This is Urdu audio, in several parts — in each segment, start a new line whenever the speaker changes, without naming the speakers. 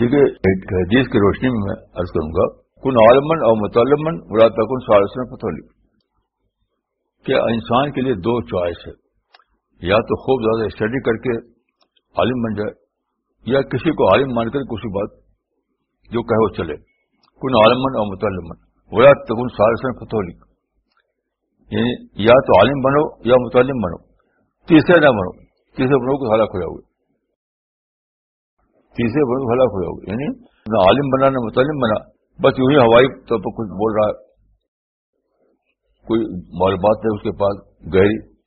دیکھیے حدیث کی روشنی میں میں عرض کروں گا، کن عالمن اور مطالمن برا تکن سالسن پتولی کہ انسان کے لیے دو چوائس ہے، یا تو خوب زیادہ اسٹڈی کر کے عالم بن جائے، یا کسی کو عالم مان کر کسی بات جو کہے وہ چلے۔ کن عالمن اور مطالمن برا تکن سالسن پتولی یعنی یا تو عالم بنو یا متعلم بنو، تیسرے نہ بنو، تیسرے بنو کو ہلاک ہو جاؤ گے تیسرے بنو ہلاک ہو جاؤ گے۔ یعنی نہ عالم بنا، نہ متعلم بنا، بس یوں ہی ہوائی طور پر کچھ بول رہا ہے۔ کوئی معلومات نہیں اس کے پاس، گہری۔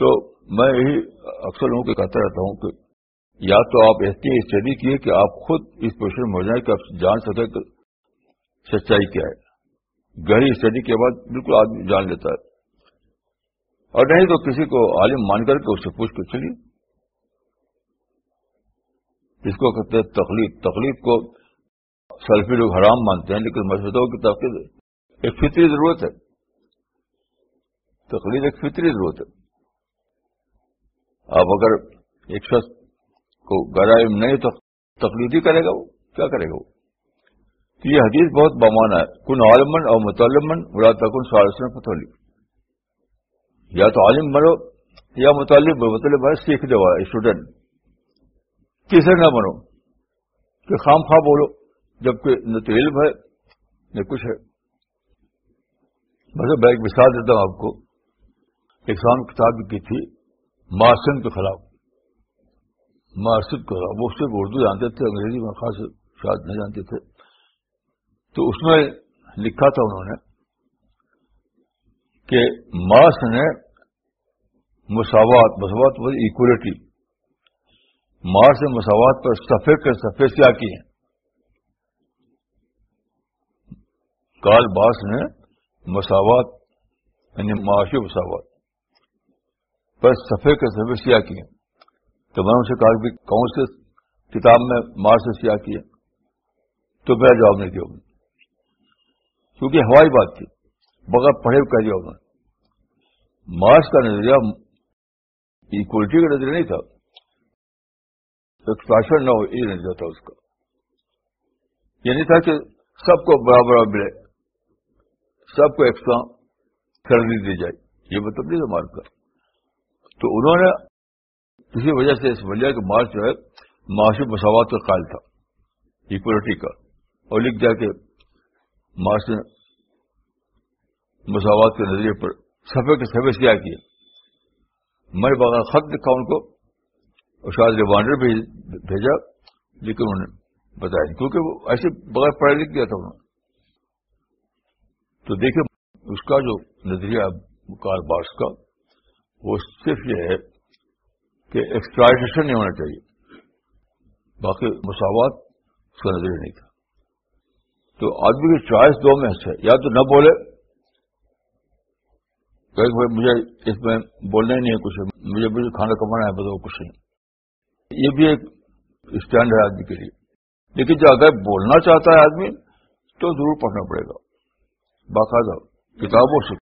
تو میں یہی اکثر لوگوں کو کہتا رہتا ہوں کہ یا تو آپ ایسی اسٹڈی کیے کہ آپ خود اس پوزیشن میں ہو جائیں کہ آپ جان سکیں کہ سچائی کیا ہے۔ گہری اسٹڈی کے بعد بالکل آدمی جان لیتا ہے۔ اور نہیں تو کسی کو عالم مان کر کے اس سے پوچھ کے چلیے۔ اس کو کہتے ہیں تکلیف تکلیف کو سیلفی لوگ حرام مانتے ہیں، لیکن مسجدوں کی تقلید ایک فطری ضرورت ہے۔ تقلید ایک فطری ضرورت ہے۔ آپ اگر ایک شخص کو گرائم نہیں، تو تقلید ہی کرے گا وہ۔ کیا کرے گا وہ؟ تو یہ حدیث بہت بمانا ہے۔ کن عالمن اور مطالمن برا تکن سالسن پتولی یا تو عالم بنو یا مطالب مطلب ہے سیکھ دو اسٹوڈنٹ کسے نہ بنو، کہ خام خواہ بولو، جبکہ نہ تو علم ہے، نہ کچھ ہے۔ مطلب میں ایک مثال دیتا ہوں آپ کو، ایک سام کتاب کی تھی مارسن کے خلاف۔ مارسن کے خلاف، وہ صرف اردو جانتے تھے، انگریزی میں خاص شاید نہیں جانتے تھے۔ تو اس میں لکھا تھا انہوں نے کہ مارس نے مساوات مساوات ایکولیٹی مارس نے مساوات پر سفید کے سفید کیا کی ہیں۔ کال باس نے مساوات یعنی معاشی مساوات پر سفید کے سفید سیاہ کی ہیں۔ تو میں ان سے کہا کہ کون سے کتاب میں مارس نے سیاہ کی ہے تو میرا جواب نہیں دیا کیونکہ ہوائی بات تھی، بغیر پڑھے کہہ دیا انہوں نے۔ مارس کا نظریہ ایکولیٹی کا نظریہ نہیں تھا۔ ایکسپریشن نہ ہو، یہ نظریہ تھا اس کا۔ یہ نہیں تھا کہ سب کو برابر ملے سب کو ایکسٹرا سیلری دی جائے۔ یہ مطلب نہیں تھا مارس کا۔ تو انہوں نے کسی وجہ سے اس وجہ کہ مارس جو ہے، معاشی مساوات کا قائل تھا ایکولیٹی کا۔ اور لکھ دیا کہ مارس نے مساوات کے نظریے پر سفے کے سفے کیا کیے میں بغیر خط لکھا ان کو اور شاید ریمانڈر بھی بھیجا، لیکن انہوں نے بتایا کیونکہ وہ ایسے بغیر پڑھے لکھ دیا تھا انہوں نے۔ تو دیکھیں، اس کا جو نظریہ کار باس کا، وہ صرف یہ ہے کہ ایکسپلائٹیشن نہیں ہونا چاہیے۔ باقی مساوات، اس کا نظریہ نہیں تھا۔ تو آدمی کی چوائس دو میں ہے یا تو نہ بولے کہ مجھے اس میں بولنا ہی نہیں ہے، کچھ مجھے مجھے کھانا کمانا ہے بتاؤ کچھ نہیں۔ یہ بھی ایک اسٹینڈ ہے آدمی کے لیے۔ لیکن جو اگر بولنا چاہتا ہے آدمی تو ضرور پڑھنا پڑے گا۔ باقاعدہ کتابوں سے۔